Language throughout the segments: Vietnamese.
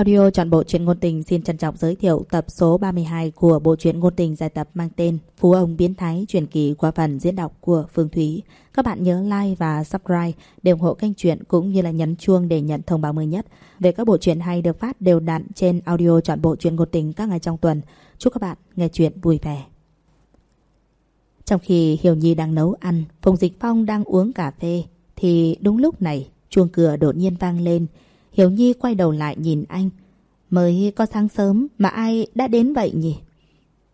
Audio chọn bộ truyện ngôn tình xin trân trọng giới thiệu tập số 32 của bộ truyện ngôn tình dài tập mang tên Phú ông biến thái truyền kỳ qua phần diễn đọc của Phương Thúy. Các bạn nhớ like và subscribe để ủng hộ kênh truyện cũng như là nhấn chuông để nhận thông báo mới nhất về các bộ truyện hay được phát đều đặn trên audio chọn bộ truyện ngôn tình các ngày trong tuần. Chúc các bạn nghe truyện vui vẻ. Trong khi Hiểu Nhi đang nấu ăn, Phùng Dịch Phong đang uống cà phê thì đúng lúc này chuông cửa đột nhiên vang lên. Hiểu Nhi quay đầu lại nhìn anh. Mới có sáng sớm mà ai đã đến vậy nhỉ?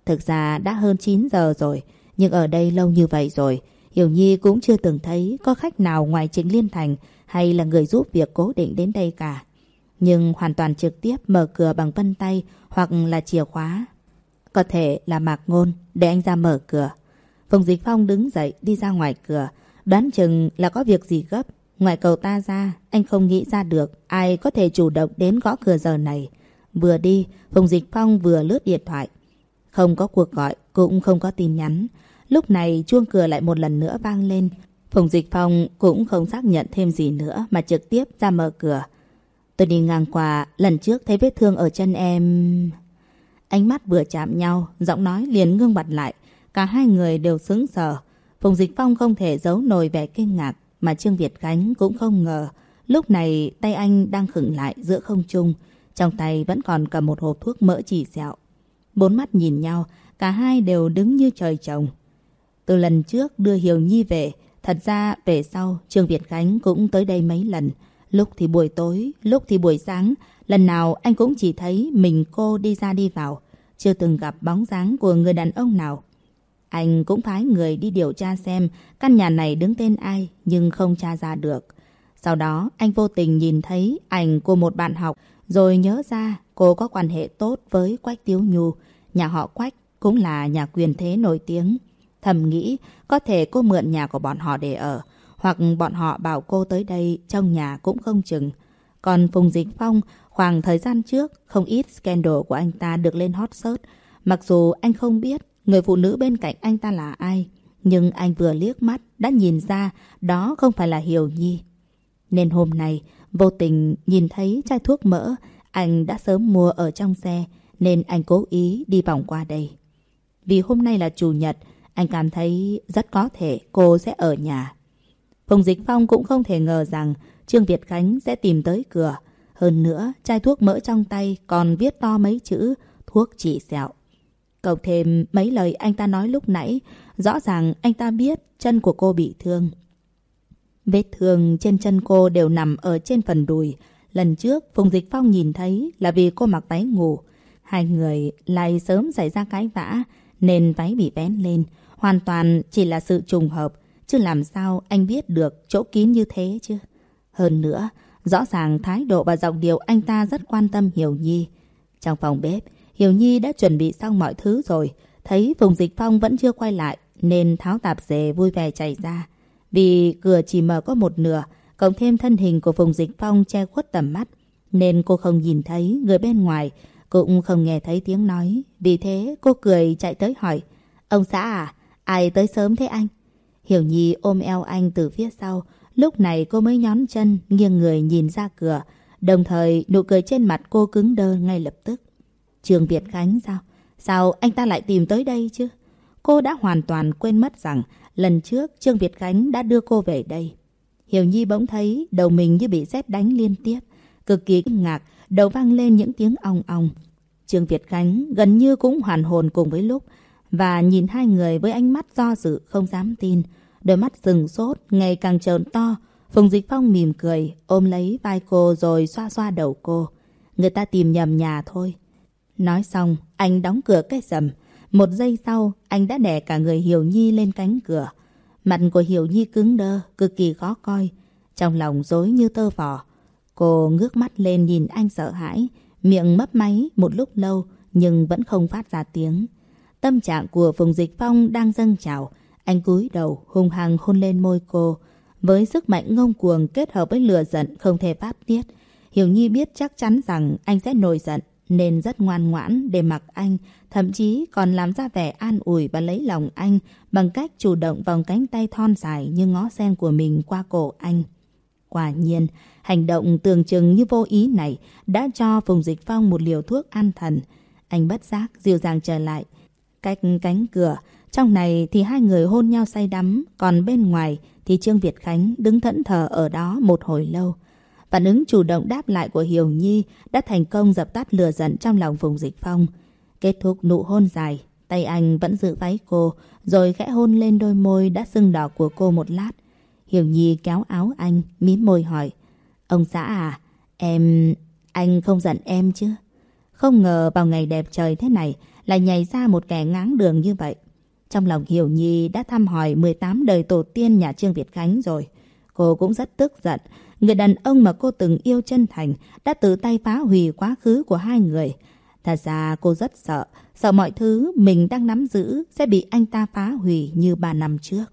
Thực ra đã hơn 9 giờ rồi, nhưng ở đây lâu như vậy rồi, Hiểu Nhi cũng chưa từng thấy có khách nào ngoài Trịnh Liên Thành hay là người giúp việc cố định đến đây cả. Nhưng hoàn toàn trực tiếp mở cửa bằng vân tay hoặc là chìa khóa. Có thể là mạc ngôn để anh ra mở cửa. Phùng Dịch Phong đứng dậy đi ra ngoài cửa, đoán chừng là có việc gì gấp Ngoài cầu ta ra, anh không nghĩ ra được ai có thể chủ động đến gõ cửa giờ này. Vừa đi, Phùng Dịch Phong vừa lướt điện thoại. Không có cuộc gọi, cũng không có tin nhắn. Lúc này chuông cửa lại một lần nữa vang lên. Phùng Dịch Phong cũng không xác nhận thêm gì nữa mà trực tiếp ra mở cửa. Tôi đi ngang qua, lần trước thấy vết thương ở chân em... Ánh mắt vừa chạm nhau, giọng nói liền ngưng bặt lại. Cả hai người đều sững sờ. Phùng Dịch Phong không thể giấu nổi vẻ kinh ngạc. Mà Trương Việt Khánh cũng không ngờ lúc này tay anh đang khựng lại giữa không trung. Trong tay vẫn còn cầm một hộp thuốc mỡ chỉ sẹo. Bốn mắt nhìn nhau, cả hai đều đứng như trời trồng. Từ lần trước đưa Hiểu Nhi về, thật ra về sau Trương Việt Khánh cũng tới đây mấy lần. Lúc thì buổi tối, lúc thì buổi sáng, lần nào anh cũng chỉ thấy mình cô đi ra đi vào. Chưa từng gặp bóng dáng của người đàn ông nào. Anh cũng phái người đi điều tra xem căn nhà này đứng tên ai nhưng không tra ra được. Sau đó, anh vô tình nhìn thấy ảnh của một bạn học, rồi nhớ ra cô có quan hệ tốt với Quách Tiếu Nhu. Nhà họ Quách cũng là nhà quyền thế nổi tiếng. Thầm nghĩ có thể cô mượn nhà của bọn họ để ở, hoặc bọn họ bảo cô tới đây trong nhà cũng không chừng. Còn Phùng Dịch Phong, khoảng thời gian trước, không ít scandal của anh ta được lên hot search. Mặc dù anh không biết Người phụ nữ bên cạnh anh ta là ai? Nhưng anh vừa liếc mắt đã nhìn ra đó không phải là Hiểu Nhi. Nên hôm nay, vô tình nhìn thấy chai thuốc mỡ, anh đã sớm mua ở trong xe, nên anh cố ý đi vòng qua đây. Vì hôm nay là Chủ nhật, anh cảm thấy rất có thể cô sẽ ở nhà. Phùng Dịch Phong cũng không thể ngờ rằng Trương Việt Khánh sẽ tìm tới cửa. Hơn nữa, chai thuốc mỡ trong tay còn viết to mấy chữ thuốc trị sẹo. Cộng thêm mấy lời anh ta nói lúc nãy, rõ ràng anh ta biết chân của cô bị thương. Vết thương trên chân cô đều nằm ở trên phần đùi. Lần trước, Phùng Dịch Phong nhìn thấy là vì cô mặc váy ngủ. Hai người lại sớm xảy ra cái vã, nên váy bị vén lên. Hoàn toàn chỉ là sự trùng hợp, chứ làm sao anh biết được chỗ kín như thế chứ. Hơn nữa, rõ ràng thái độ và giọng điệu anh ta rất quan tâm Hiểu Nhi. Trong phòng bếp, Hiểu Nhi đã chuẩn bị xong mọi thứ rồi. Thấy Phùng Dịch Phong vẫn chưa quay lại nên tháo tạp dề vui vẻ chạy ra. Vì cửa chỉ mở có một nửa, cộng thêm thân hình của Phùng Dịch Phong che khuất tầm mắt. Nên cô không nhìn thấy người bên ngoài, cũng không nghe thấy tiếng nói. Vì thế cô cười chạy tới hỏi. Ông xã à, ai tới sớm thế anh? Hiểu Nhi ôm eo anh từ phía sau. Lúc này cô mới nhón chân, nghiêng người nhìn ra cửa. Đồng thời nụ cười trên mặt cô cứng đơ ngay lập tức. Trương Việt Khánh sao? Sao anh ta lại tìm tới đây chứ? Cô đã hoàn toàn quên mất rằng lần trước Trương Việt Khánh đã đưa cô về đây. Hiểu Nhi bỗng thấy đầu mình như bị sét đánh liên tiếp. Cực kỳ kinh ngạc, đầu vang lên những tiếng ong ong. Trương Việt Khánh gần như cũng hoàn hồn cùng với lúc và nhìn hai người với ánh mắt do dự không dám tin. Đôi mắt rừng sốt, ngày càng trợn to. Phùng Dịch Phong mỉm cười, ôm lấy vai cô rồi xoa xoa đầu cô. Người ta tìm nhầm nhà thôi. Nói xong, anh đóng cửa cái sầm. Một giây sau, anh đã đè cả người Hiểu Nhi lên cánh cửa. Mặt của Hiểu Nhi cứng đơ, cực kỳ khó coi. Trong lòng dối như tơ vò. Cô ngước mắt lên nhìn anh sợ hãi, miệng mấp máy một lúc lâu nhưng vẫn không phát ra tiếng. Tâm trạng của Phùng Dịch Phong đang dâng trào. Anh cúi đầu hung hăng hôn lên môi cô. Với sức mạnh ngông cuồng kết hợp với lửa giận không thể phát tiết. Hiểu Nhi biết chắc chắn rằng anh sẽ nổi giận nên rất ngoan ngoãn để mặc anh, thậm chí còn làm ra vẻ an ủi và lấy lòng anh bằng cách chủ động vòng cánh tay thon dài như ngó sen của mình qua cổ anh. Quả nhiên, hành động tưởng chừng như vô ý này đã cho Phùng Dịch Phong một liều thuốc an thần. Anh bất giác dịu dàng trở lại. Cách cánh cửa, trong này thì hai người hôn nhau say đắm, còn bên ngoài thì Trương Việt Khánh đứng thẫn thờ ở đó một hồi lâu. Phản ứng chủ động đáp lại của Hiểu Nhi đã thành công dập tắt lửa giận trong lòng vùng Dịch Phong. Kết thúc nụ hôn dài, tay anh vẫn giữ váy cô, rồi khẽ hôn lên đôi môi đã sưng đỏ của cô một lát. Hiểu Nhi kéo áo anh, mím môi hỏi. Ông xã à, em... anh không giận em chứ? Không ngờ vào ngày đẹp trời thế này lại nhảy ra một kẻ ngáng đường như vậy. Trong lòng Hiểu Nhi đã thăm hỏi 18 đời tổ tiên nhà Trương Việt Khánh rồi. Cô cũng rất tức giận. Người đàn ông mà cô từng yêu chân thành đã tự tay phá hủy quá khứ của hai người. Thật ra cô rất sợ, sợ mọi thứ mình đang nắm giữ sẽ bị anh ta phá hủy như ba năm trước.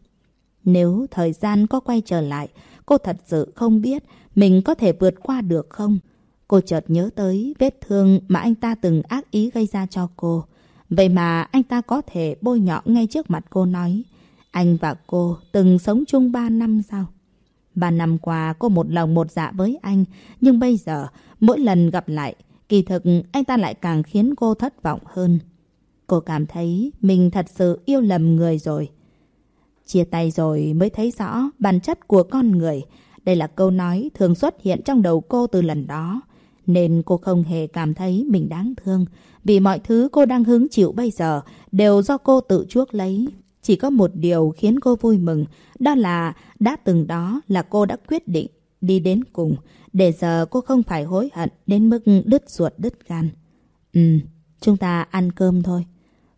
Nếu thời gian có quay trở lại, cô thật sự không biết mình có thể vượt qua được không? Cô chợt nhớ tới vết thương mà anh ta từng ác ý gây ra cho cô. Vậy mà anh ta có thể bôi nhọ ngay trước mặt cô nói. Anh và cô từng sống chung ba năm sao? Ba năm qua cô một lòng một dạ với anh. Nhưng bây giờ, mỗi lần gặp lại, kỳ thực anh ta lại càng khiến cô thất vọng hơn. Cô cảm thấy mình thật sự yêu lầm người rồi. Chia tay rồi mới thấy rõ bản chất của con người. Đây là câu nói thường xuất hiện trong đầu cô từ lần đó. Nên cô không hề cảm thấy mình đáng thương. Vì mọi thứ cô đang hứng chịu bây giờ đều do cô tự chuốc lấy. Chỉ có một điều khiến cô vui mừng. Đó là đã từng đó là cô đã quyết định đi đến cùng. Để giờ cô không phải hối hận đến mức đứt ruột đứt gan. Ừ, chúng ta ăn cơm thôi.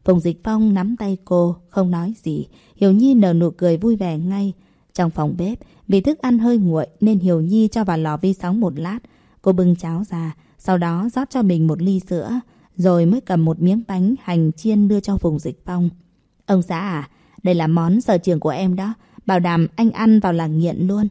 Phùng Dịch Phong nắm tay cô, không nói gì. Hiểu Nhi nở nụ cười vui vẻ ngay. Trong phòng bếp, vì thức ăn hơi nguội nên Hiểu Nhi cho vào lò vi sóng một lát. Cô bưng cháo ra, sau đó rót cho mình một ly sữa, rồi mới cầm một miếng bánh hành chiên đưa cho Phùng Dịch Phong. Ông xã à, đây là món sở trường của em đó, bảo đảm anh ăn vào là nghiện luôn.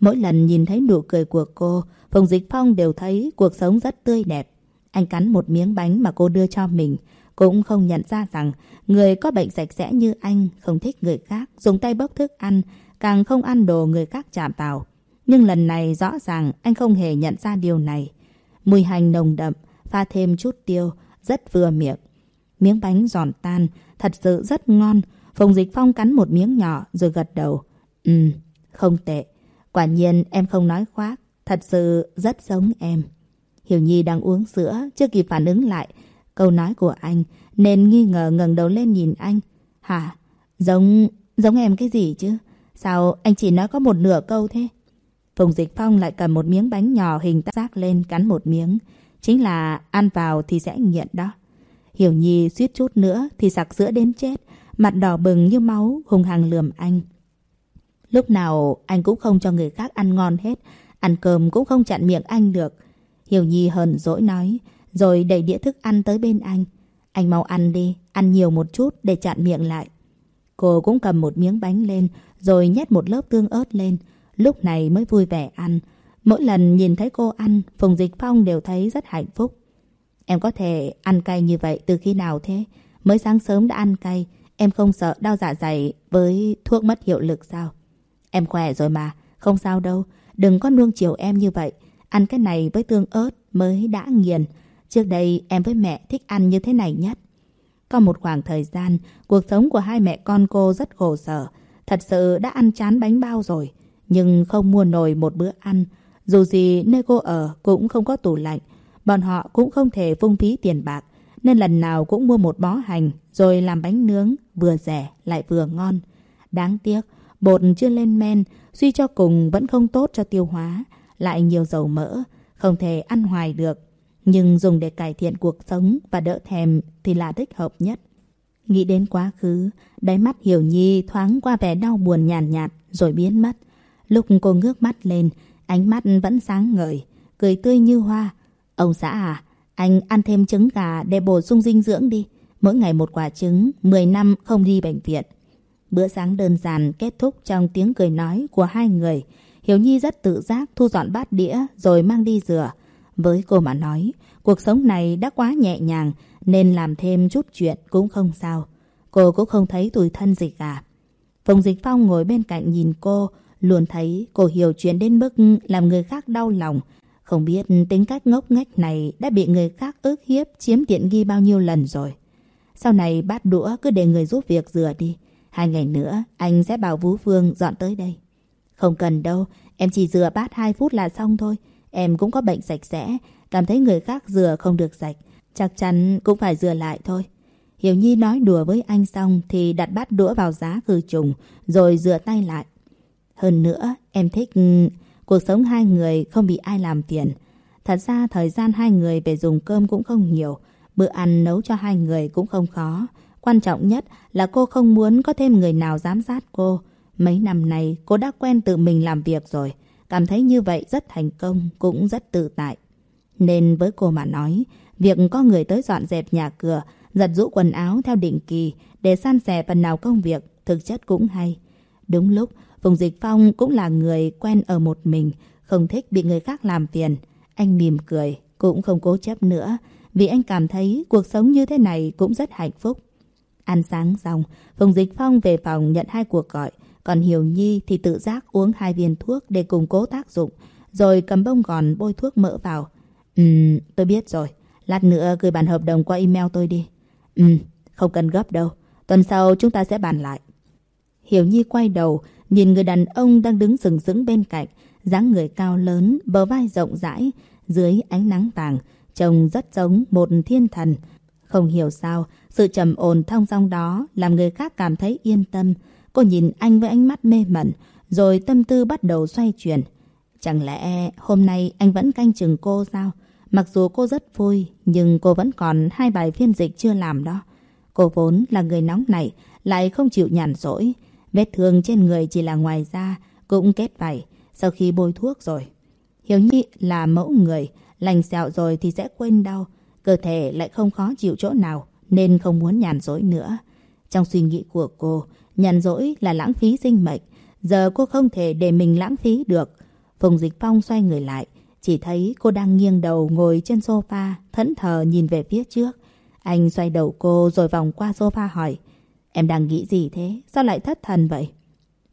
Mỗi lần nhìn thấy nụ cười của cô, Phùng Dịch Phong đều thấy cuộc sống rất tươi đẹp. Anh cắn một miếng bánh mà cô đưa cho mình, cũng không nhận ra rằng người có bệnh sạch sẽ như anh không thích người khác dùng tay bốc thức ăn, càng không ăn đồ người khác chạm vào. Nhưng lần này rõ ràng anh không hề nhận ra điều này. Mùi hành nồng đậm, pha thêm chút tiêu, rất vừa miệng. Miếng bánh giòn tan, thật sự rất ngon. Phùng Dịch Phong cắn một miếng nhỏ rồi gật đầu. Ừ, không tệ. Quả nhiên em không nói khoác, thật sự rất giống em. Hiểu Nhi đang uống sữa, chưa kịp phản ứng lại câu nói của anh, nên nghi ngờ ngẩng đầu lên nhìn anh. Hả? Giống... giống em cái gì chứ? Sao anh chỉ nói có một nửa câu thế? Phùng Dịch Phong lại cầm một miếng bánh nhỏ hình tác giác lên cắn một miếng. Chính là ăn vào thì sẽ nghiện đó. Hiểu Nhi suýt chút nữa thì sặc sữa đến chết. Mặt đỏ bừng như máu hung hăng lườm anh. Lúc nào anh cũng không cho người khác ăn ngon hết. Ăn cơm cũng không chặn miệng anh được. Hiểu Nhi hờn dỗi nói. Rồi đẩy đĩa thức ăn tới bên anh. Anh mau ăn đi, ăn nhiều một chút để chặn miệng lại. Cô cũng cầm một miếng bánh lên, rồi nhét một lớp tương ớt lên. Lúc này mới vui vẻ ăn. Mỗi lần nhìn thấy cô ăn, Phùng Dịch Phong đều thấy rất hạnh phúc. Em có thể ăn cay như vậy từ khi nào thế? Mới sáng sớm đã ăn cay, em không sợ đau dạ dày với thuốc mất hiệu lực sao? Em khỏe rồi mà, không sao đâu. Đừng có nuông chiều em như vậy. Ăn cái này với tương ớt mới đã nghiền. Trước đây em với mẹ thích ăn như thế này nhất. Có một khoảng thời gian, cuộc sống của hai mẹ con cô rất khổ sở. Thật sự đã ăn chán bánh bao rồi, nhưng không mua nổi một bữa ăn. Dù gì nơi cô ở cũng không có tủ lạnh, bọn họ cũng không thể phung phí tiền bạc. Nên lần nào cũng mua một bó hành rồi làm bánh nướng, vừa rẻ lại vừa ngon. Đáng tiếc, bột chưa lên men, suy cho cùng vẫn không tốt cho tiêu hóa, lại nhiều dầu mỡ, không thể ăn hoài được. Nhưng dùng để cải thiện cuộc sống và đỡ thèm thì là thích hợp nhất. Nghĩ đến quá khứ, đáy mắt Hiểu Nhi thoáng qua vẻ đau buồn nhàn nhạt, nhạt rồi biến mất. Lúc cô ngước mắt lên, ánh mắt vẫn sáng ngời, cười tươi như hoa. Ông xã à, anh ăn thêm trứng gà để bổ sung dinh dưỡng đi. Mỗi ngày một quả trứng, 10 năm không đi bệnh viện. Bữa sáng đơn giản kết thúc trong tiếng cười nói của hai người. Hiểu Nhi rất tự giác thu dọn bát đĩa rồi mang đi rửa. Với cô mà nói, cuộc sống này đã quá nhẹ nhàng nên làm thêm chút chuyện cũng không sao. Cô cũng không thấy tủi thân gì cả. À? Phùng Dịch Phong ngồi bên cạnh nhìn cô, Luôn thấy cô hiểu chuyện đến mức làm người khác đau lòng. Không biết tính cách ngốc nghếch này đã bị người khác ức hiếp chiếm tiện nghi bao nhiêu lần rồi. Sau này bát đũa cứ để người giúp việc rửa đi. Hai ngày nữa anh sẽ bảo Vũ Phương dọn tới đây. Không cần đâu, em chỉ rửa bát 2 phút là xong thôi. Em cũng có bệnh sạch sẽ, cảm thấy người khác rửa không được sạch. Chắc chắn cũng phải rửa lại thôi. Hiểu Nhi nói đùa với anh xong thì đặt bát đũa vào giá khử trùng rồi rửa tay lại. Hơn nữa, em thích cuộc sống hai người không bị ai làm phiền. Thật ra thời gian hai người về dùng cơm cũng không nhiều. Bữa ăn nấu cho hai người cũng không khó. Quan trọng nhất là cô không muốn có thêm người nào giám sát cô. Mấy năm nay cô đã quen tự mình làm việc rồi. Cảm thấy như vậy rất thành công, cũng rất tự tại. Nên với cô mà nói, việc có người tới dọn dẹp nhà cửa, giặt rũ quần áo theo định kỳ để san sẻ phần nào công việc, thực chất cũng hay. Đúng lúc, Phùng Dịch Phong cũng là người quen ở một mình, không thích bị người khác làm phiền. Anh mỉm cười, cũng không cố chấp nữa, vì anh cảm thấy cuộc sống như thế này cũng rất hạnh phúc. Ăn sáng xong, Phùng Dịch Phong về phòng nhận hai cuộc gọi, còn Hiểu Nhi thì tự giác uống hai viên thuốc để củng cố tác dụng, rồi cầm bông gòn bôi thuốc mỡ vào. Ừm, tôi biết rồi. Lát nữa gửi bản hợp đồng qua email tôi đi. Ừm, không cần gấp đâu. Tuần sau chúng ta sẽ bàn lại. Hiểu Nhi quay đầu, nhìn người đàn ông đang đứng sừng sững bên cạnh, dáng người cao lớn, bờ vai rộng rãi, dưới ánh nắng vàng, trông rất giống một thiên thần. Không hiểu sao, sự trầm ổn thong dong đó làm người khác cảm thấy yên tâm. Cô nhìn anh với ánh mắt mê mẩn, rồi tâm tư bắt đầu xoay chuyển. Chẳng lẽ hôm nay anh vẫn canh chừng cô sao? Mặc dù cô rất vui, nhưng cô vẫn còn hai bài phiên dịch chưa làm đó. Cô vốn là người nóng nảy, lại không chịu nhàn rỗi. Vết thương trên người chỉ là ngoài da, cũng kết vảy sau khi bôi thuốc rồi. Hiểu Nhi là mẫu người, lành sẹo rồi thì sẽ quên đau. Cơ thể lại không khó chịu chỗ nào, nên không muốn nhàn rỗi nữa. Trong suy nghĩ của cô, nhàn rỗi là lãng phí sinh mệnh. Giờ cô không thể để mình lãng phí được. Phùng Dịch Phong xoay người lại, chỉ thấy cô đang nghiêng đầu ngồi trên sofa, thẫn thờ nhìn về phía trước. Anh xoay đầu cô rồi vòng qua sofa hỏi. Em đang nghĩ gì thế? Sao lại thất thần vậy?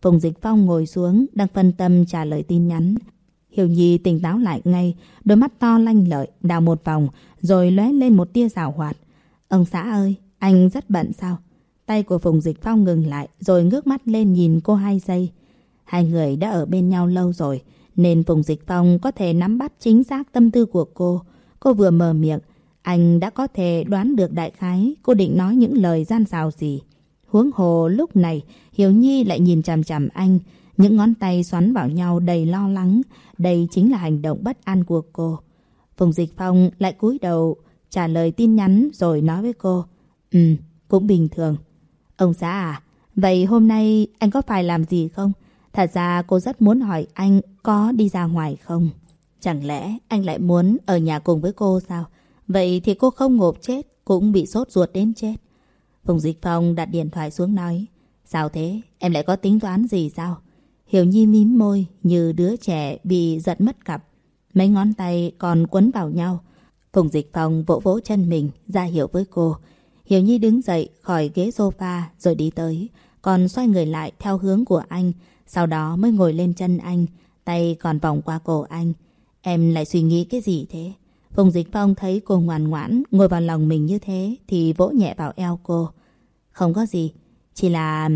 Phùng Dịch Phong ngồi xuống, đang phân tâm trả lời tin nhắn. Hiểu Nhi tỉnh táo lại ngay, đôi mắt to lanh lợi, đào một vòng, rồi lóe lên một tia rào hoạt. Ông xã ơi, anh rất bận sao? Tay của Phùng Dịch Phong ngừng lại, rồi ngước mắt lên nhìn cô hai giây. Hai người đã ở bên nhau lâu rồi, nên Phùng Dịch Phong có thể nắm bắt chính xác tâm tư của cô. Cô vừa mở miệng, anh đã có thể đoán được đại khái cô định nói những lời gian xào gì. Huống hồ lúc này, Hiểu Nhi lại nhìn chằm chằm anh, những ngón tay xoắn vào nhau đầy lo lắng. Đây chính là hành động bất an của cô. Phùng Dịch Phong lại cúi đầu trả lời tin nhắn rồi nói với cô. Ừ, cũng bình thường. Ông xã à, vậy hôm nay anh có phải làm gì không? Thật ra cô rất muốn hỏi anh có đi ra ngoài không? Chẳng lẽ anh lại muốn ở nhà cùng với cô sao? Vậy thì cô không ngộp chết, cũng bị sốt ruột đến chết. Phùng Dịch Phong đặt điện thoại xuống nói. Sao thế? Em lại có tính toán gì sao? Hiểu Nhi mím môi như đứa trẻ bị giận mất cặp. Mấy ngón tay còn quấn vào nhau. Phùng Dịch Phong vỗ vỗ chân mình, ra hiệu với cô. Hiểu Nhi đứng dậy khỏi ghế sofa rồi đi tới. Còn xoay người lại theo hướng của anh. Sau đó mới ngồi lên chân anh. Tay còn vòng qua cổ anh. Em lại suy nghĩ cái gì thế? Phùng Dịch Phong thấy cô ngoan ngoãn, ngồi vào lòng mình như thế thì vỗ nhẹ vào eo cô. Không có gì. Chỉ là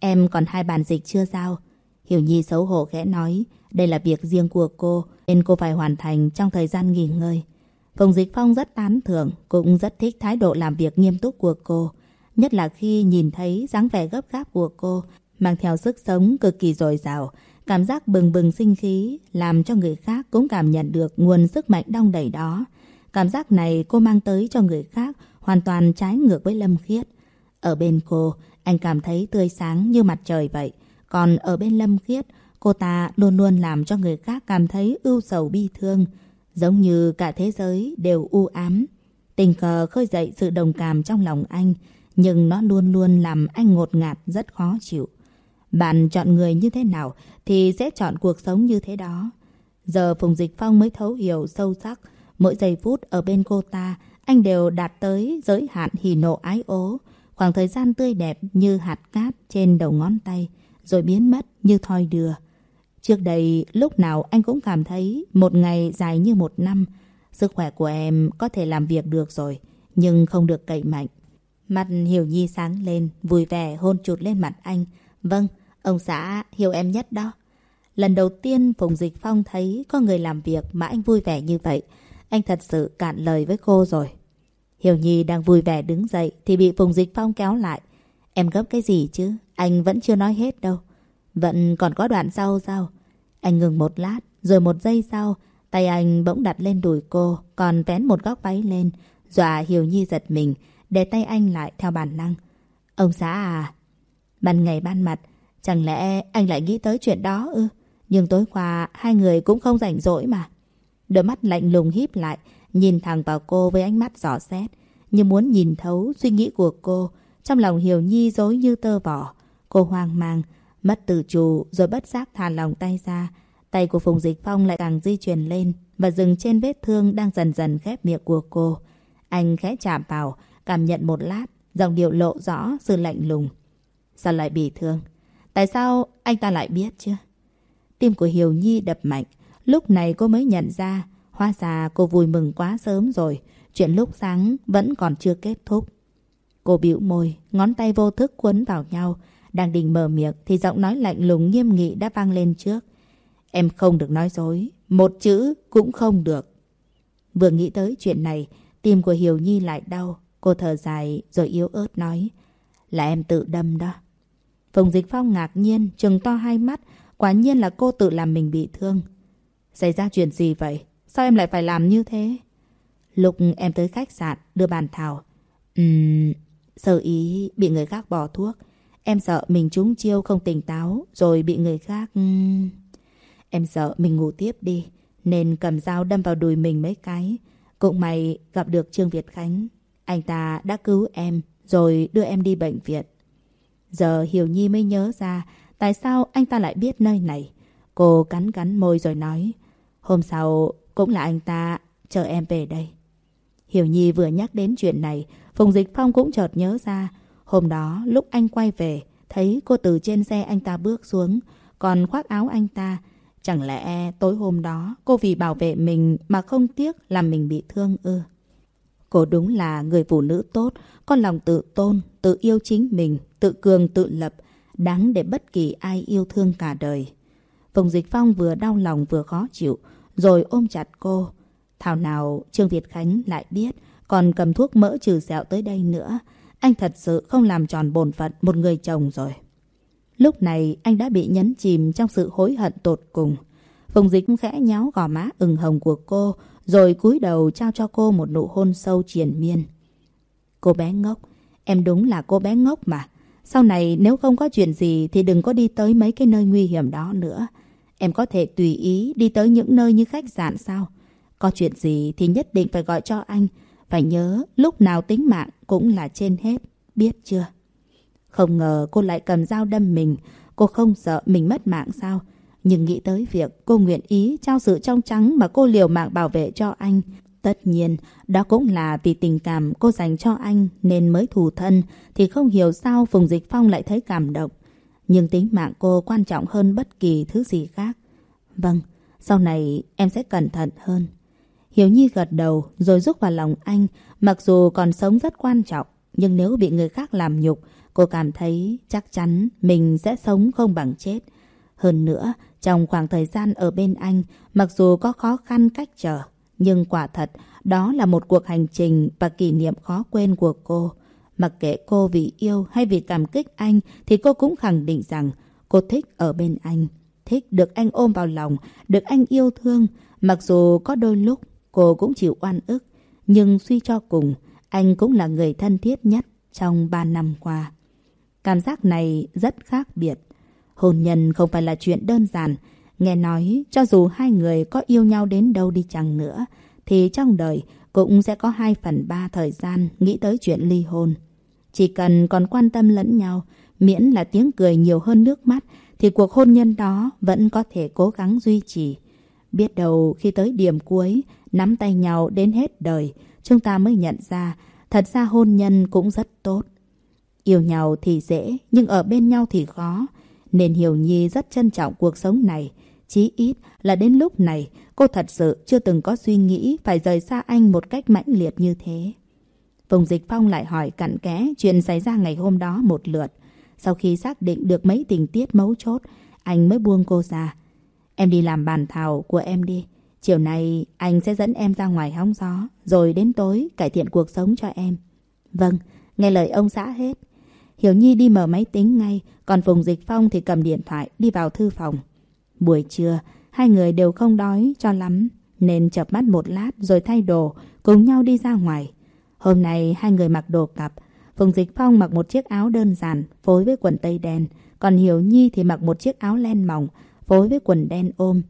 em còn hai bản dịch chưa giao Hiểu Nhi xấu hổ khẽ nói. Đây là việc riêng của cô nên cô phải hoàn thành trong thời gian nghỉ ngơi. Phùng Dịch Phong rất tán thưởng, cũng rất thích thái độ làm việc nghiêm túc của cô. Nhất là khi nhìn thấy dáng vẻ gấp gáp của cô, mang theo sức sống cực kỳ dồi dào, cảm giác bừng bừng sinh khí, làm cho người khác cũng cảm nhận được nguồn sức mạnh đong đầy đó. Cảm giác này cô mang tới cho người khác hoàn toàn trái ngược với Lâm Khiết. Ở bên cô, anh cảm thấy tươi sáng như mặt trời vậy. Còn ở bên Lâm Khiết, cô ta luôn luôn làm cho người khác cảm thấy ưu sầu bi thương. Giống như cả thế giới đều u ám. Tình cờ khơi dậy sự đồng cảm trong lòng anh, nhưng nó luôn luôn làm anh ngột ngạt rất khó chịu. Bạn chọn người như thế nào thì sẽ chọn cuộc sống như thế đó. Giờ Phùng Dịch Phong mới thấu hiểu sâu sắc, mỗi giây phút ở bên cô ta, anh đều đạt tới giới hạn hỉ nộ ái ố, khoảng thời gian tươi đẹp như hạt cát trên đầu ngón tay, rồi biến mất như thoi đưa. Trước đây, lúc nào anh cũng cảm thấy một ngày dài như một năm. Sức khỏe của em có thể làm việc được rồi, nhưng không được cậy mạnh. Mặt Hiểu Nhi sáng lên, vui vẻ hôn chụt lên mặt anh. Vâng, ông xã hiểu em nhất đó. Lần đầu tiên Phùng Dịch Phong thấy có người làm việc mà anh vui vẻ như vậy. Anh thật sự cạn lời với cô rồi. Hiểu Nhi đang vui vẻ đứng dậy thì bị Phùng Dịch Phong kéo lại. Em gấp cái gì chứ? Anh vẫn chưa nói hết đâu. Vẫn còn có đoạn sau sao? Anh ngừng một lát, rồi một giây sau, tay anh bỗng đặt lên đùi cô, còn vén một góc váy lên, dọa Hiểu Nhi giật mình, để tay anh lại theo bản năng. Ông xã à? Ban ngày ban mặt, chẳng lẽ anh lại nghĩ tới chuyện đó ư? Nhưng tối qua hai người cũng không rảnh rỗi mà. Đôi mắt lạnh lùng híp lại, nhìn thẳng vào cô với ánh mắt rõ xét, như muốn nhìn thấu suy nghĩ của cô. Trong lòng Hiểu Nhi dối như tơ vỏ. Cô hoang mang, mất tự chủ rồi bất giác thả lòng tay ra. Tay của Phùng Dịch Phong lại càng di chuyển lên và dừng trên vết thương đang dần dần khép miệng của cô. Anh khẽ chạm vào, cảm nhận một lát, dòng điệu lộ rõ sự lạnh lùng. Sao lại bị thương? Tại sao anh ta lại biết chứ? Tim của Hiểu Nhi đập mạnh. Lúc này cô mới nhận ra, hóa ra cô vui mừng quá sớm rồi. Chuyện lúc sáng vẫn còn chưa kết thúc. Cô bĩu môi, ngón tay vô thức quấn vào nhau. Đang định mở miệng thì giọng nói lạnh lùng nghiêm nghị đã vang lên trước. Em không được nói dối, một chữ cũng không được. Vừa nghĩ tới chuyện này, tim của Hiểu Nhi lại đau. Cô thở dài rồi yếu ớt nói. Là em tự đâm đó. Phùng Dịch Phong ngạc nhiên, trừng to hai mắt. Quả nhiên là cô tự làm mình bị thương. Xảy ra chuyện gì vậy? Sao em lại phải làm như thế? Lúc em tới khách sạn, đưa bàn thảo. Ừm, sơ ý bị người khác bỏ thuốc. Em sợ mình trúng chiêu không tỉnh táo, rồi bị người khác... Em sợ mình ngủ tiếp đi, nên cầm dao đâm vào đùi mình mấy cái. Cũng may gặp được Trương Việt Khánh. Anh ta đã cứu em, rồi đưa em đi bệnh viện. Giờ Hiểu Nhi mới nhớ ra tại sao anh ta lại biết nơi này. Cô cắn cắn môi rồi nói. Hôm sau cũng là anh ta chờ em về đây. Hiểu Nhi vừa nhắc đến chuyện này, Phùng Dịch Phong cũng chợt nhớ ra. Hôm đó lúc anh quay về, thấy cô từ trên xe anh ta bước xuống, còn khoác áo anh ta. Chẳng lẽ tối hôm đó cô vì bảo vệ mình mà không tiếc làm mình bị thương ư? Cô đúng là người phụ nữ tốt, có lòng tự tôn, tự yêu chính mình, tự cường tự lập, đáng để bất kỳ ai yêu thương cả đời. Phùng Dịch Phong vừa đau lòng vừa khó chịu, rồi ôm chặt cô. Thảo nào Trương Việt Khánh lại biết, còn cầm thuốc mỡ trừ sẹo tới đây nữa. Anh thật sự không làm tròn bổn phận một người chồng rồi. Lúc này anh đã bị nhấn chìm trong sự hối hận tột cùng. Phùng Dịch khẽ nháo gò má ửng hồng của cô, rồi cúi đầu trao cho cô một nụ hôn sâu triền miên. Cô bé ngốc, em đúng là cô bé ngốc mà. Sau này nếu không có chuyện gì thì đừng có đi tới mấy cái nơi nguy hiểm đó nữa. Em có thể tùy ý đi tới những nơi như khách sạn sao? Có chuyện gì thì nhất định phải gọi cho anh. Phải nhớ lúc nào tính mạng cũng là trên hết, biết chưa? Không ngờ cô lại cầm dao đâm mình. Cô không sợ mình mất mạng sao? Nhưng nghĩ tới việc cô nguyện ý trao sự trong trắng mà cô liều mạng bảo vệ cho anh. Tất nhiên, đó cũng là vì tình cảm cô dành cho anh nên mới thù thân thì không hiểu sao Phùng Dịch Phong lại thấy cảm động. Nhưng tính mạng cô quan trọng hơn bất kỳ thứ gì khác. Vâng, sau này em sẽ cẩn thận hơn. Hiểu Nhi gật đầu rồi rút vào lòng anh. Mặc dù còn sống rất quan trọng, nhưng nếu bị người khác làm nhục, cô cảm thấy chắc chắn mình sẽ sống không bằng chết. Hơn nữa, trong khoảng thời gian ở bên anh, mặc dù có khó khăn cách trở, nhưng quả thật, đó là một cuộc hành trình và kỷ niệm khó quên của cô. Mặc kệ cô vì yêu hay vì cảm kích anh, thì cô cũng khẳng định rằng cô thích ở bên anh. Thích được anh ôm vào lòng, được anh yêu thương. Mặc dù có đôi lúc cô cũng chịu oan ức, nhưng suy cho cùng, anh cũng là người thân thiết nhất trong ba năm qua. Cảm giác này rất khác biệt. Hôn nhân không phải là chuyện đơn giản. Nghe nói, cho dù hai người có yêu nhau đến đâu đi chăng nữa, thì trong đời cũng sẽ có hai phần ba thời gian nghĩ tới chuyện ly hôn. Chỉ cần còn quan tâm lẫn nhau, miễn là tiếng cười nhiều hơn nước mắt, thì cuộc hôn nhân đó vẫn có thể cố gắng duy trì. Biết đâu khi tới điểm cuối, nắm tay nhau đến hết đời, chúng ta mới nhận ra thật ra hôn nhân cũng rất tốt. Yêu nhau thì dễ, nhưng ở bên nhau thì khó. Nên Hiểu Nhi rất trân trọng cuộc sống này. Chí ít là đến lúc này, cô thật sự chưa từng có suy nghĩ phải rời xa anh một cách mãnh liệt như thế. Phùng Dịch Phong lại hỏi cặn kẽ chuyện xảy ra ngày hôm đó một lượt. Sau khi xác định được mấy tình tiết mấu chốt, anh mới buông cô ra. Em đi làm bàn thảo của em đi. Chiều nay anh sẽ dẫn em ra ngoài hóng gió, rồi đến tối cải thiện cuộc sống cho em. Vâng, nghe lời ông xã hết. Hiểu Nhi đi mở máy tính ngay, còn Phùng Dịch Phong thì cầm điện thoại đi vào thư phòng. Buổi trưa, hai người đều không đói cho lắm, nên chập mắt một lát rồi thay đồ, cùng nhau đi ra ngoài. Hôm nay hai người mặc đồ cặp, Phùng Dịch Phong mặc một chiếc áo đơn giản phối với quần tây đen, còn Hiểu Nhi thì mặc một chiếc áo len mỏng phối với quần đen ôm.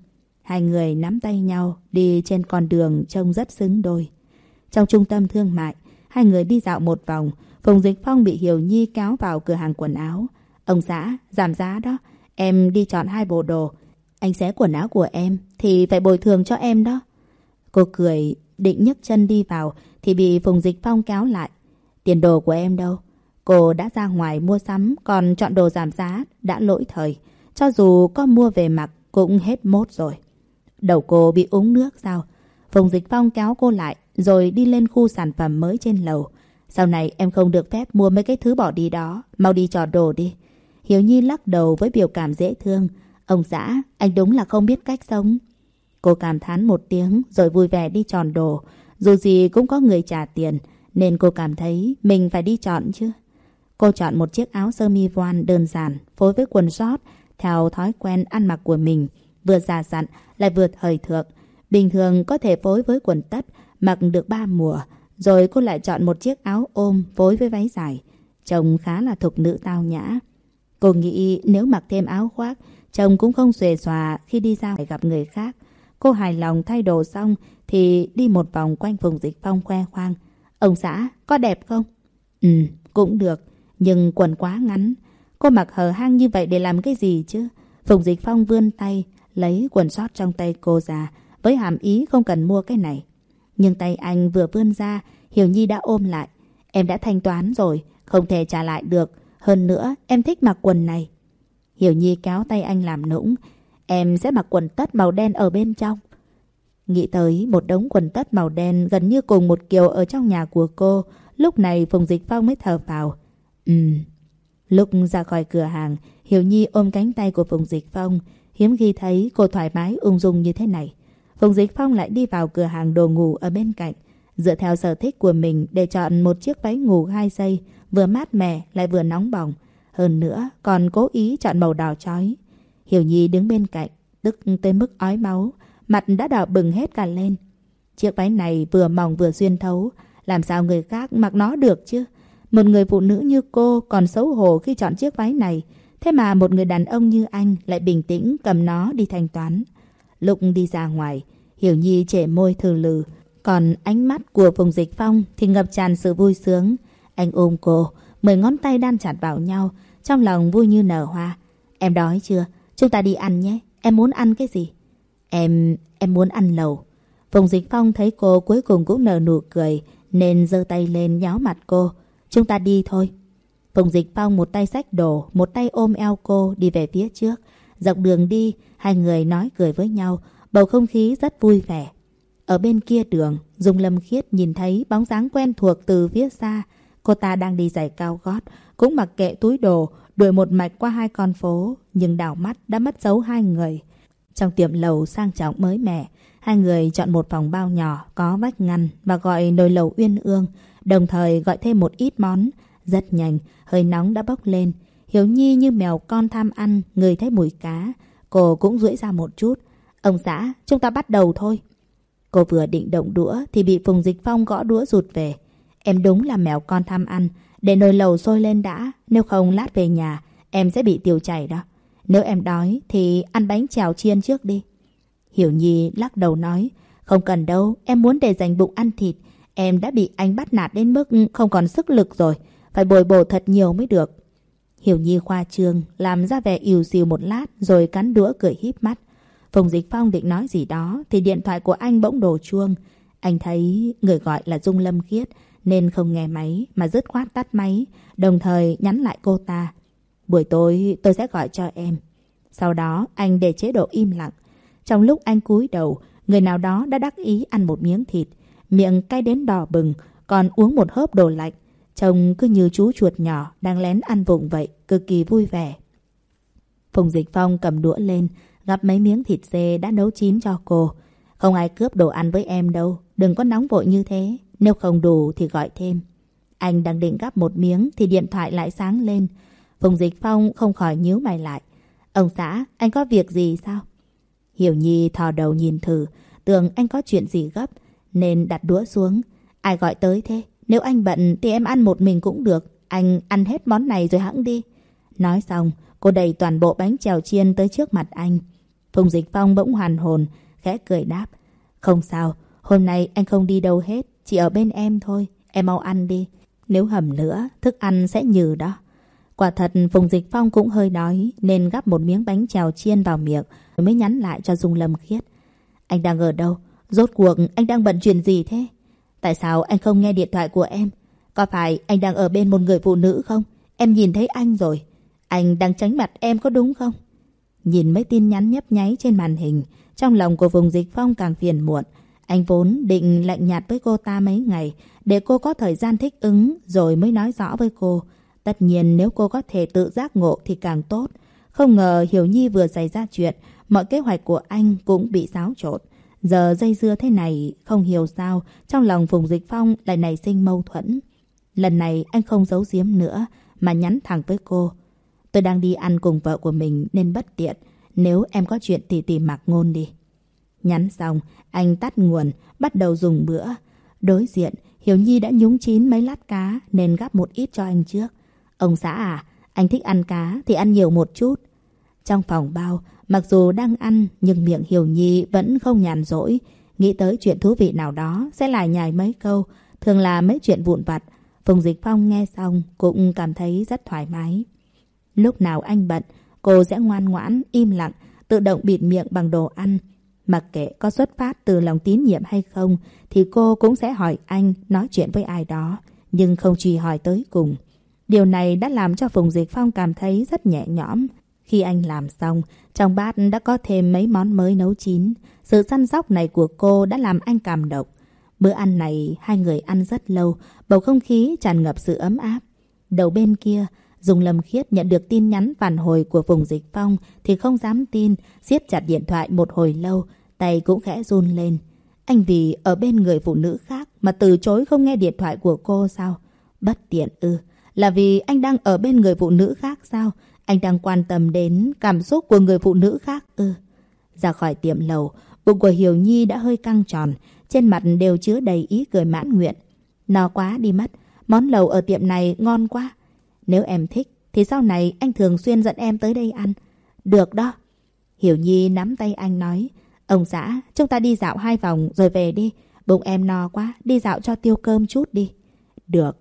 Hai người nắm tay nhau đi trên con đường trông rất xứng đôi. Trong trung tâm thương mại, hai người đi dạo một vòng, Phùng Dịch Phong bị Hiểu Nhi kéo vào cửa hàng quần áo. Ông xã, giảm giá đó, em đi chọn hai bộ đồ. Anh xé quần áo của em thì phải bồi thường cho em đó. Cô cười, định nhấc chân đi vào thì bị Phùng Dịch Phong kéo lại. Tiền đồ của em đâu? Cô đã ra ngoài mua sắm còn chọn đồ giảm giá đã lỗi thời. Cho dù có mua về mặc cũng hết mốt rồi. Đầu cô bị uống nước sao? Phùng Dịch Phong kéo cô lại rồi đi lên khu sản phẩm mới trên lầu. Sau này em không được phép mua mấy cái thứ bỏ đi đó. Mau đi chọn đồ đi. Hiếu Nhi lắc đầu với biểu cảm dễ thương. Ông xã, anh đúng là không biết cách sống. Cô cảm thán một tiếng rồi vui vẻ đi chọn đồ. Dù gì cũng có người trả tiền nên cô cảm thấy mình phải đi chọn chứ. Cô chọn một chiếc áo sơ mi voan đơn giản phối với quần short theo thói quen ăn mặc của mình. Vừa già dặn lại vừa thời thượng. Bình thường có thể phối với quần tất mặc được ba mùa. Rồi cô lại chọn một chiếc áo ôm phối với váy dài. Trông khá là thục nữ tao nhã. Cô nghĩ nếu mặc thêm áo khoác, chồng cũng không xuề xòa khi đi ra gặp người khác. Cô hài lòng thay đồ xong thì đi một vòng quanh vùng dịch phong khoe khoang. Ông xã, có đẹp không? Ừ, cũng được, nhưng quần quá ngắn. Cô mặc hở hang như vậy để làm cái gì chứ? Phùng Dịch Phong vươn tay, lấy quần sót trong tay cô già với hàm ý không cần mua cái này. Nhưng tay anh vừa vươn ra, Hiểu Nhi đã ôm lại. Em đã thanh toán rồi, không thể trả lại được. Hơn nữa, em thích mặc quần này. Hiểu Nhi kéo tay anh làm nũng. Em sẽ mặc quần tất màu đen ở bên trong. Nghĩ tới một đống quần tất màu đen gần như cùng một kiểu ở trong nhà của cô. Lúc này Phùng Dịch Phong mới thở vào. Ừm. Lúc ra khỏi cửa hàng, Hiểu Nhi ôm cánh tay của Phùng Dịch Phong. Hiếm khi thấy cô thoải mái ung dung như thế này. Phùng Dịch Phong lại đi vào cửa hàng đồ ngủ ở bên cạnh. Dựa theo sở thích của mình để chọn một chiếc váy ngủ hai giây, vừa mát mẻ lại vừa nóng bỏng. Hơn nữa, còn cố ý chọn màu đỏ chói. Hiểu Nhi đứng bên cạnh, tức tới mức ói máu, mặt đã đỏ bừng hết cả lên. Chiếc váy này vừa mỏng vừa xuyên thấu, làm sao người khác mặc nó được chứ? Một người phụ nữ như cô còn xấu hổ khi chọn chiếc váy này, thế mà một người đàn ông như anh lại bình tĩnh cầm nó đi thanh toán. Lúc đi ra ngoài, Hiểu Nhi trẻ môi thừ lừ, còn ánh mắt của Phùng Dịch Phong thì ngập tràn sự vui sướng. Anh ôm cô, mười ngón tay đan chặt vào nhau, trong lòng vui như nở hoa. Em đói chưa? Chúng ta đi ăn nhé. Em muốn ăn cái gì? Em... em muốn ăn lẩu. Phùng Dịch Phong thấy cô cuối cùng cũng nở nụ cười, nên giơ tay lên nháo mặt cô. Chúng ta đi thôi. Phùng Dịch Phong một tay sách đồ, một tay ôm eo cô đi về phía trước. Dọc đường đi, hai người nói cười với nhau, bầu không khí rất vui vẻ. Ở bên kia đường, Dung Lâm Khiết nhìn thấy bóng dáng quen thuộc từ phía xa. Cô ta đang đi giày cao gót, cũng mặc kệ túi đồ, đuổi một mạch qua hai con phố, nhưng đảo mắt đã mất dấu hai người. Trong tiệm lầu sang trọng mới mẻ, hai người chọn một phòng bao nhỏ có vách ngăn và gọi nồi lầu uyên ương, đồng thời gọi thêm một ít món. Rất nhanh, hơi nóng đã bốc lên. Hiếu Nhi như mèo con tham ăn, người thấy mùi cá. Cô cũng duỗi ra một chút. Ông xã, chúng ta bắt đầu thôi. Cô vừa định động đũa thì bị Phùng Dịch Phong gõ đũa rụt về. Em đúng là mèo con tham ăn. Để nồi lầu sôi lên đã. Nếu không lát về nhà, em sẽ bị tiêu chảy đó. Nếu em đói thì ăn bánh chèo chiên trước đi. Hiểu Nhi lắc đầu nói. Không cần đâu, em muốn để dành bụng ăn thịt. Em đã bị anh bắt nạt đến mức không còn sức lực rồi. Phải bồi bổ thật nhiều mới được. Hiểu Nhi khoa trương, làm ra vẻ ỉu xìu một lát rồi cắn đũa cười híp mắt. Phùng Dịch Phong định nói gì đó thì điện thoại của anh bỗng đổ chuông. Anh thấy người gọi là Dung Lâm Khiết nên không nghe máy mà dứt khoát tắt máy, đồng thời nhắn lại cô ta. Buổi tối tôi sẽ gọi cho em. Sau đó anh để chế độ im lặng. Trong lúc anh cúi đầu, người nào đó đã đắc ý ăn một miếng thịt, miệng cay đến đỏ bừng, còn uống một hớp đồ lạnh. Trông cứ như chú chuột nhỏ đang lén ăn vụng vậy, cực kỳ vui vẻ. Phùng Dịch Phong cầm đũa lên, gặp mấy miếng thịt dê đã nấu chín cho cô. Không ai cướp đồ ăn với em đâu, đừng có nóng vội như thế, nếu không đủ thì gọi thêm. Anh đang định gắp một miếng thì điện thoại lại sáng lên. Phùng Dịch Phong không khỏi nhíu mày lại. Ông xã, anh có việc gì sao? Hiểu Nhi thò đầu nhìn thử, tưởng anh có chuyện gì gấp, nên đặt đũa xuống. Ai gọi tới thế? Nếu anh bận thì em ăn một mình cũng được. Anh ăn hết món này rồi hãng đi. Nói xong, cô đẩy toàn bộ bánh chèo chiên tới trước mặt anh. Phùng Dịch Phong bỗng hoàn hồn, khẽ cười đáp. Không sao, hôm nay anh không đi đâu hết, chỉ ở bên em thôi. Em mau ăn đi. Nếu hầm nữa, thức ăn sẽ nhừ đó. Quả thật Phùng Dịch Phong cũng hơi đói nên gắp một miếng bánh trèo chiên vào miệng rồi mới nhắn lại cho Dung Lâm Khiết. Anh đang ở đâu? Rốt cuộc anh đang bận chuyện gì thế? Tại sao anh không nghe điện thoại của em? Có phải anh đang ở bên một người phụ nữ không? Em nhìn thấy anh rồi. Anh đang tránh mặt em có đúng không? Nhìn mấy tin nhắn nhấp nháy trên màn hình, trong lòng của Phùng Dịch Phong càng phiền muộn. Anh vốn định lạnh nhạt với cô ta mấy ngày để cô có thời gian thích ứng rồi mới nói rõ với cô. Tất nhiên nếu cô có thể tự giác ngộ thì càng tốt. Không ngờ Hiểu Nhi vừa xảy ra chuyện, mọi kế hoạch của anh cũng bị xáo trộn. Giờ dây dưa thế này, không hiểu sao, trong lòng Phùng Dịch Phong lại nảy sinh mâu thuẫn. Lần này anh không giấu giếm nữa, mà nhắn thẳng với cô. Tôi đang đi ăn cùng vợ của mình nên bất tiện. Nếu em có chuyện thì tìm mặc ngôn đi. Nhắn xong, anh tắt nguồn, bắt đầu dùng bữa. Đối diện, Hiểu Nhi đã nhúng chín mấy lát cá nên gắp một ít cho anh trước. Ông xã à, anh thích ăn cá thì ăn nhiều một chút. Trong phòng bao, mặc dù đang ăn nhưng miệng Hiểu Nhi vẫn không nhàn rỗi. Nghĩ tới chuyện thú vị nào đó sẽ lại nhài mấy câu, thường là mấy chuyện vụn vặt. Phùng Dịch Phong nghe xong cũng cảm thấy rất thoải mái. Lúc nào anh bận, cô sẽ ngoan ngoãn, im lặng, tự động bịt miệng bằng đồ ăn. Mặc kệ có xuất phát từ lòng tín nhiệm hay không, thì cô cũng sẽ hỏi anh nói chuyện với ai đó, nhưng không truy hỏi tới cùng. Điều này đã làm cho Phùng Dịch Phong cảm thấy rất nhẹ nhõm. Khi anh làm xong, trong bát đã có thêm mấy món mới nấu chín. Sự săn sóc này của cô đã làm anh cảm động. Bữa ăn này hai người ăn rất lâu, bầu không khí tràn ngập sự ấm áp. Đầu bên kia, dùng Lâm Khiết nhận được tin nhắn phản hồi của Phùng Dịch Phong thì không dám tin, siết chặt điện thoại một hồi lâu, tay cũng khẽ run lên. Anh vì ở bên người phụ nữ khác mà từ chối không nghe điện thoại của cô sao? Bất tiện ư. Là vì anh đang ở bên người phụ nữ khác sao? Anh đang quan tâm đến cảm xúc của người phụ nữ khác ư. Ra khỏi tiệm lầu, bụng của Hiểu Nhi đã hơi căng tròn, trên mặt đều chứa đầy ý cười mãn nguyện. No quá đi mất, món lầu ở tiệm này ngon quá. Nếu em thích, thì sau này anh thường xuyên dẫn em tới đây ăn. Được đó. Hiểu Nhi nắm tay anh nói, ông xã, chúng ta đi dạo hai vòng rồi về đi. Bụng em no quá, đi dạo cho tiêu cơm chút đi. Được.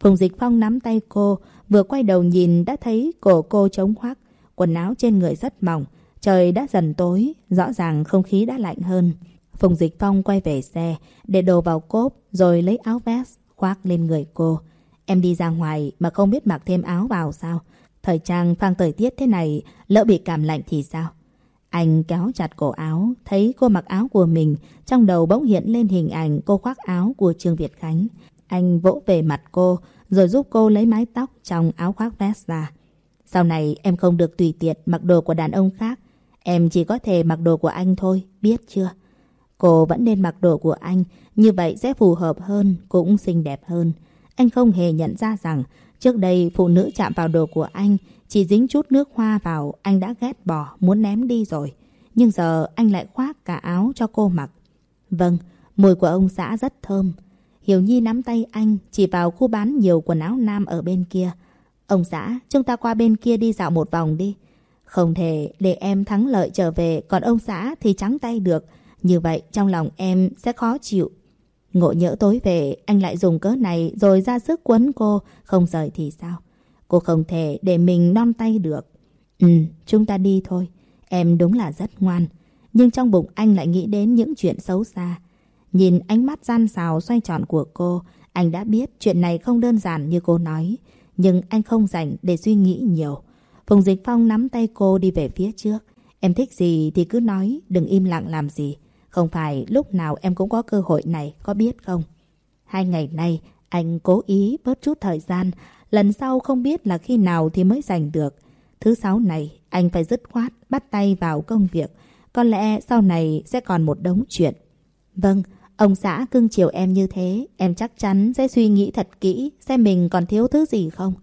Phùng Dịch Phong nắm tay cô, vừa quay đầu nhìn đã thấy cổ cô trống khoác, quần áo trên người rất mỏng, trời đã dần tối, rõ ràng không khí đã lạnh hơn. Phùng Dịch Phong quay về xe, để đồ vào cốp rồi lấy áo vest khoác lên người cô. Em đi ra ngoài mà không biết mặc thêm áo vào sao? Thời trang phang thời tiết thế này, lỡ bị cảm lạnh thì sao? Anh kéo chặt cổ áo, thấy cô mặc áo của mình, trong đầu bỗng hiện lên hình ảnh cô khoác áo của Trương Việt Khánh. Anh vỗ về mặt cô, rồi giúp cô lấy mái tóc trong áo khoác vest ra. Sau này em không được tùy tiện mặc đồ của đàn ông khác. Em chỉ có thể mặc đồ của anh thôi, biết chưa? Cô vẫn nên mặc đồ của anh, như vậy sẽ phù hợp hơn, cũng xinh đẹp hơn. Anh không hề nhận ra rằng trước đây phụ nữ chạm vào đồ của anh chỉ dính chút nước hoa vào anh đã ghét bỏ muốn ném đi rồi. Nhưng giờ anh lại khoác cả áo cho cô mặc. Vâng, mùi của ông xã rất thơm. Hiểu Nhi nắm tay anh chỉ vào khu bán nhiều quần áo nam ở bên kia. Ông xã, chúng ta qua bên kia đi dạo một vòng đi. Không thể để em thắng lợi trở về còn ông xã thì trắng tay được. Như vậy trong lòng em sẽ khó chịu. Ngộ nhỡ tối về anh lại dùng cớ này rồi ra sức quấn cô, không rời thì sao? Cô không thể để mình non tay được. Ừ, chúng ta đi thôi. Em đúng là rất ngoan. Nhưng trong bụng anh lại nghĩ đến những chuyện xấu xa. Nhìn ánh mắt gian xào xoay tròn của cô, anh đã biết chuyện này không đơn giản như cô nói. Nhưng anh không rảnh để suy nghĩ nhiều. Phùng Dịch Phong nắm tay cô đi về phía trước. Em thích gì thì cứ nói, đừng im lặng làm gì. Không phải lúc nào em cũng có cơ hội này, có biết không? Hai ngày nay, anh cố ý bớt chút thời gian. Lần sau không biết là khi nào thì mới giành được. Thứ sáu này, anh phải dứt khoát, bắt tay vào công việc. Có lẽ sau này sẽ còn một đống chuyện. Vâng, ông xã cưng chiều em như thế, em chắc chắn sẽ suy nghĩ thật kỹ xem mình còn thiếu thứ gì không.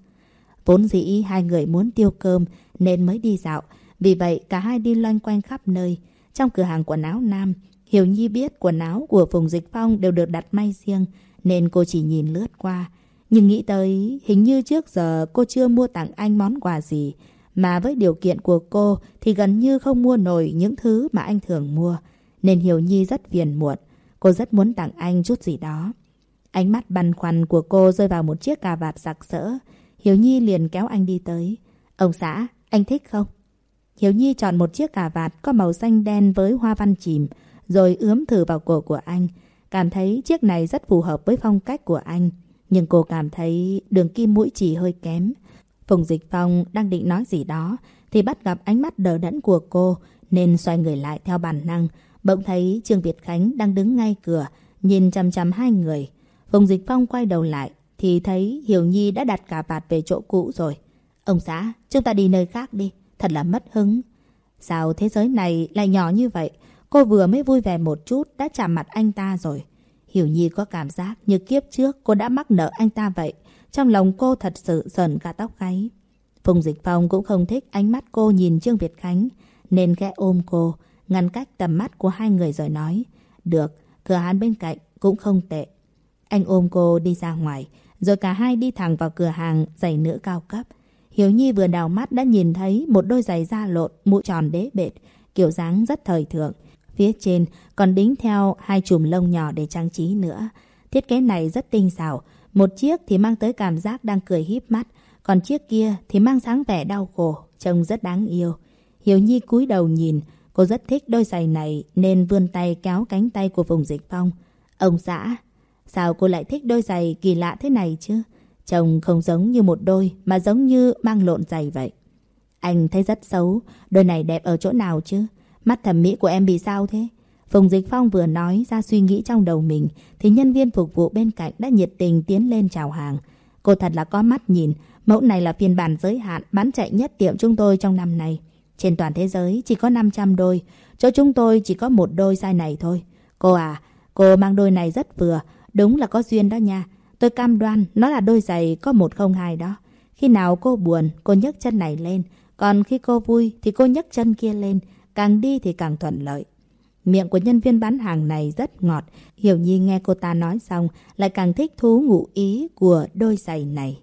Vốn dĩ hai người muốn tiêu cơm nên mới đi dạo. Vì vậy cả hai đi loanh quanh khắp nơi. Trong cửa hàng quần áo nam, Hiểu Nhi biết quần áo của Phùng Dịch Phong đều được đặt may riêng nên cô chỉ nhìn lướt qua. Nhưng nghĩ tới hình như trước giờ cô chưa mua tặng anh món quà gì. Mà với điều kiện của cô thì gần như không mua nổi những thứ mà anh thường mua. Nên Hiểu Nhi rất phiền muộn. Cô rất muốn tặng anh chút gì đó. Ánh mắt băn khoăn của cô rơi vào một chiếc cà vạt sặc sỡ. Hiểu Nhi liền kéo anh đi tới. Ông xã, anh thích không? Hiểu Nhi chọn một chiếc cà vạt có màu xanh đen với hoa văn chìm, rồi ướm thử vào cổ của anh. Cảm thấy chiếc này rất phù hợp với phong cách của anh. Nhưng cô cảm thấy đường kim mũi chỉ hơi kém. Phùng Dịch Phong đang định nói gì đó, thì bắt gặp ánh mắt đờ đẫn của cô, nên xoay người lại theo bản năng. Bỗng thấy Trương Việt Khánh đang đứng ngay cửa, nhìn chằm chằm hai người. Phùng Dịch Phong quay đầu lại, thì thấy Hiểu Nhi đã đặt cà vạt về chỗ cũ rồi. Ông xã, chúng ta đi nơi khác đi, thật là mất hứng. Sao thế giới này lại nhỏ như vậy? Cô vừa mới vui vẻ một chút đã chạm mặt anh ta rồi. Hiểu Nhi có cảm giác như kiếp trước cô đã mắc nợ anh ta vậy. Trong lòng cô thật sự sờn cả tóc gáy. Phùng Dịch Phong cũng không thích ánh mắt cô nhìn Trương Việt Khánh. Nên ghé ôm cô, ngăn cách tầm mắt của hai người rồi nói. Được, cửa hàng bên cạnh cũng không tệ. Anh ôm cô đi ra ngoài. Rồi cả hai đi thẳng vào cửa hàng giày nữ cao cấp. Hiểu Nhi vừa đào mắt đã nhìn thấy một đôi giày da lộn, mũ tròn đế bệt, kiểu dáng rất thời thượng. Phía trên còn đính theo hai chùm lông nhỏ để trang trí nữa. Thiết kế này rất tinh xảo. Một chiếc thì mang tới cảm giác đang cười híp mắt, còn chiếc kia thì mang sáng vẻ đau khổ, trông rất đáng yêu. Hiểu Nhi cúi đầu nhìn, cô rất thích đôi giày này nên vươn tay kéo cánh tay của vùng Dịch Phong. Ông xã, sao cô lại thích đôi giày kỳ lạ thế này chứ? Trông không giống như một đôi mà giống như mang lộn giày vậy. Anh thấy rất xấu, đôi này đẹp ở chỗ nào chứ? Mắt thẩm mỹ của em bị sao thế? Phùng Dịch Phong vừa nói ra suy nghĩ trong đầu mình thì nhân viên phục vụ bên cạnh đã nhiệt tình tiến lên chào hàng. Cô thật là có mắt nhìn, mẫu này là phiên bản giới hạn bán chạy nhất tiệm chúng tôi trong năm này. Trên toàn thế giới chỉ có 500 đôi, chỗ chúng tôi chỉ có một đôi size này thôi. Cô à, cô mang đôi này rất vừa, đúng là có duyên đó nha. Tôi cam đoan nó là đôi giày có 102 đó. Khi nào cô buồn, cô nhấc chân này lên. Còn khi cô vui thì cô nhấc chân kia lên. Càng đi thì càng thuận lợi. Miệng của nhân viên bán hàng này rất ngọt. Hiểu Nhi nghe cô ta nói xong, lại càng thích thú ngụ ý của đôi giày này.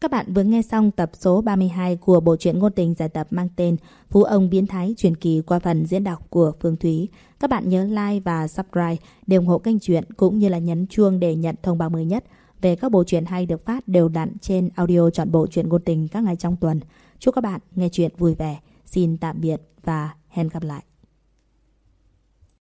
Các bạn vừa nghe xong tập số 32 của bộ truyện ngôn tình giải tập mang tên Phú ông biến thái truyền kỳ qua phần diễn đọc của Phương Thúy. Các bạn nhớ like và subscribe để ủng hộ kênh truyện cũng như là nhấn chuông để nhận thông báo mới nhất về các bộ truyện hay được phát đều đặn trên audio chọn bộ truyện ngôn tình các ngày trong tuần. Chúc các bạn nghe truyện vui vẻ. Xin tạm biệt và hẹn gặp lại.